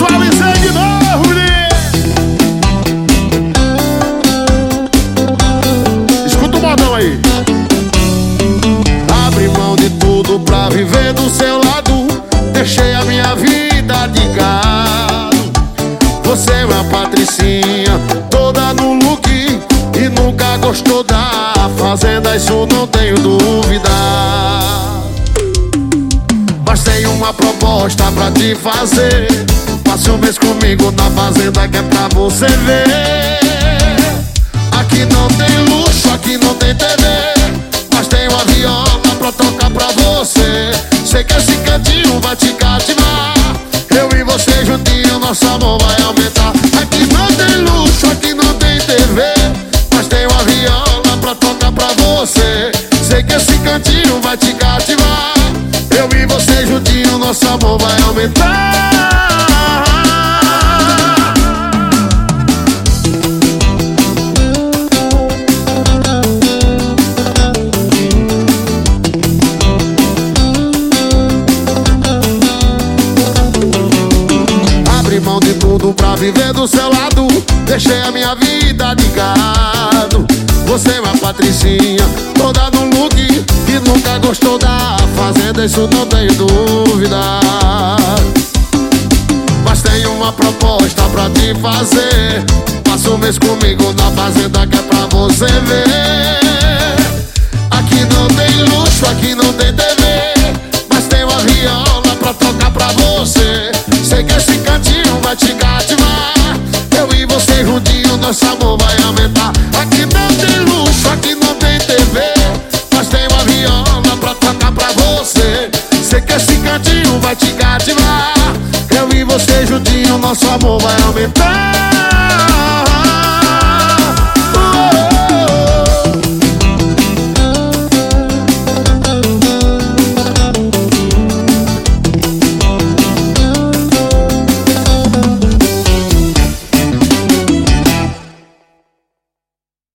Atualizei de novo, né? Escuta o modão aí. Abri mão de tudo pra viver do seu lado. Deixei a minha vida de gado. Você é uma patricinha, toda no look. E nunca gostou da fazenda, isso não tenho dúvida. Mas tenho uma proposta pra te fazer Passe um mês comigo na fazenda que é pra você ver. Aqui não tem luxo, aqui não tem TV Mas tem uma viola pra tocar pra você. Sei que esse cantinho vai te cativar Eu e você juntinho, nosso amor vai aumentar. Aqui não tem luxo, aqui não tem TV Mas tem uma viola pra tocar pra você. Sei que esse cantinho vai te cativar Eu e você juntinho, nosso amor vai aumentar mão de tudo pra viver do seu lado. Deixei a minha vida de gado. Você é uma patricinha, toda no look E nunca gostou da fazenda, isso não tenho dúvida. Mas tenho uma proposta pra te fazer. Passa um mês comigo na fazenda que é pra você ver. Aqui não tem luxo, aqui não tem E você juntinho, nosso amor vai aumentar. Aqui não tem luxo, aqui não tem TV Mas tem uma viola pra tocar pra você. Sei que esse cantinho vai te cativar Eu e você juntinho, nosso amor vai aumentar